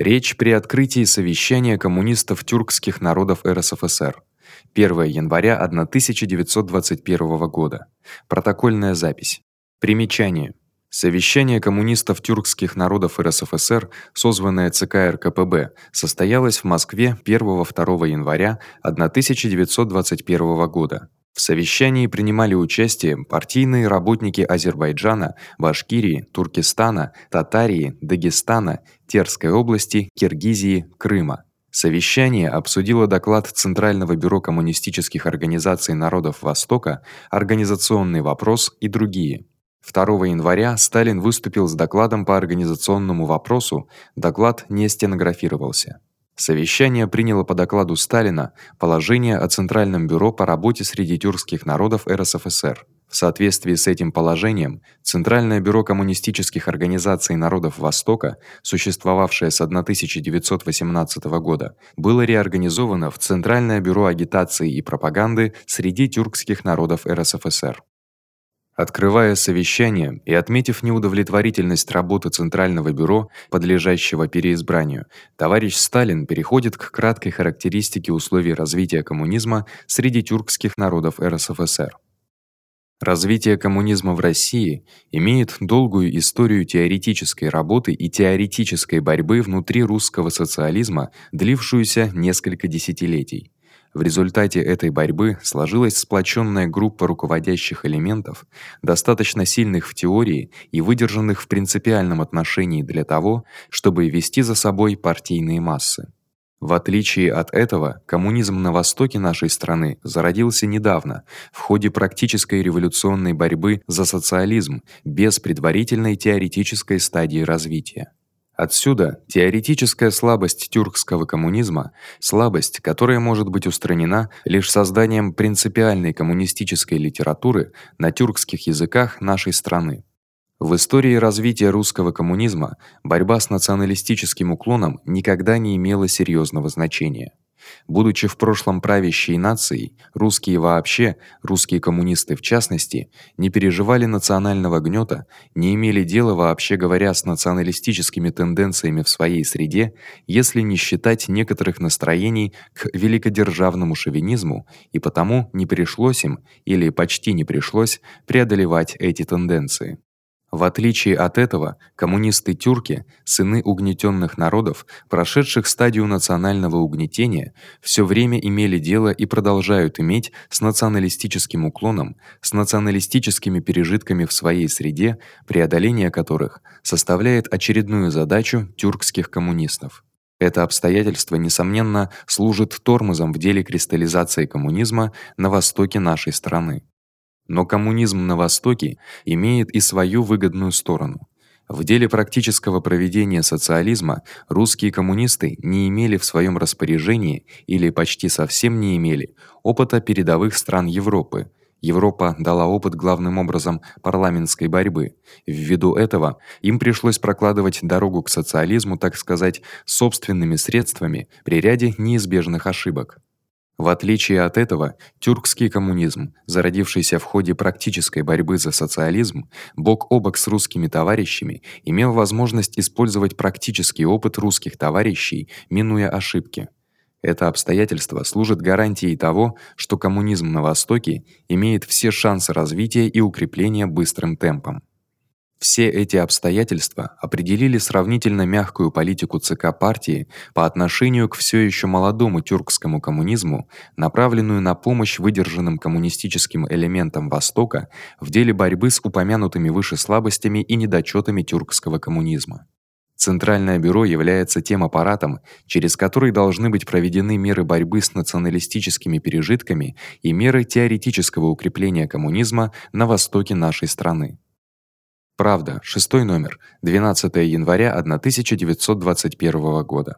Речь при открытии совещания коммунистов тюркских народов РСФСР. 1 января 1921 года. Протокольная запись. Примечание. Совещание коммунистов тюркских народов РСФСР, созванное ЦК РКПБ, состоялось в Москве 1-2 января 1921 года. В совещании принимали участие партийные работники Азербайджана, Башкирии, Туркестана, Татарии, Дагестана, Терской области, Киргизии, Крыма. Совещание обсудило доклад Центрального бюро коммунистических организаций народов Востока, организационный вопрос и другие. 2 января Сталин выступил с докладом по организационному вопросу. Доклад не стенографировался. Совещание приняло по докладу Сталина положение о Центральном бюро по работе среди тюркских народов РСФСР. В соответствии с этим положением Центральное бюро коммунистических организаций народов Востока, существовавшее с 1918 года, было реорганизовано в Центральное бюро агитации и пропаганды среди тюркских народов РСФСР. Открывая совещание и отметив неудовлетворительность работы Центрального бюро, подлежащего переизбранию, товарищ Сталин переходит к краткой характеристике условий развития коммунизма среди тюркских народов РСФСР. Развитие коммунизма в России имеет долгую историю теоретической работы и теоретической борьбы внутри русского социализма, длившуюся несколько десятилетий. В результате этой борьбы сложилась сплочённая группа руководящих элементов, достаточно сильных в теории и выдержанных в принципиальном отношении для того, чтобы вести за собой партийные массы. В отличие от этого, коммунизм на востоке нашей страны зародился недавно, в ходе практической революционной борьбы за социализм, без предварительной теоретической стадии развития. Отсюда теоретическая слабость тюркского коммунизма, слабость, которая может быть устранена лишь созданием принципиальной коммунистической литературы на тюркских языках нашей страны. В истории развития русского коммунизма борьба с националистическим уклоном никогда не имела серьёзного значения. Будучи в прошлом правящей нацией, русские вообще, русские коммунисты в частности, не переживали национального гнёта, не имели дела вообще говоря с националистическими тенденциями в своей среде, если не считать некоторых настроений к великодержавному шовинизму, и потому не пришлось им или почти не пришлось преодолевать эти тенденции. В отличие от этого, коммунисты-тюрки, сыны угнетённых народов, прошедших стадию национального угнетения, всё время имели дело и продолжают иметь с националистическим уклоном, с националистическими пережитками в своей среде, преодоление которых составляет очередную задачу тюркских коммунистов. Это обстоятельство несомненно служит тормозом в деле кристаллизации коммунизма на востоке нашей страны. Но коммунизм на востоке имеет и свою выгодную сторону. В деле практического проведения социализма русские коммунисты не имели в своём распоряжении или почти совсем не имели опыта передовых стран Европы. Европа дала опыт главным образом парламентской борьбы. Ввиду этого им пришлось прокладывать дорогу к социализму, так сказать, собственными средствами при ряде неизбежных ошибок. В отличие от этого, тюркский коммунизм, зародившийся в ходе практической борьбы за социализм, бок о бок с русскими товарищами, имел возможность использовать практический опыт русских товарищей, минуя ошибки. Это обстоятельство служит гарантией того, что коммунизм на востоке имеет все шансы развития и укрепления быстрым темпом. Все эти обстоятельства определили сравнительно мягкую политику ЦК партии по отношению к всё ещё молодому тюркскому коммунизму, направленную на помощь выдержанным коммунистическим элементам Востока в деле борьбы с упомянутыми выше слабостями и недочётами тюркского коммунизма. Центральное бюро является тем аппаратом, через который должны быть проведены меры борьбы с националистическими пережитками и меры теоретического укрепления коммунизма на востоке нашей страны. Правда, шестой номер, 12 января 1921 года.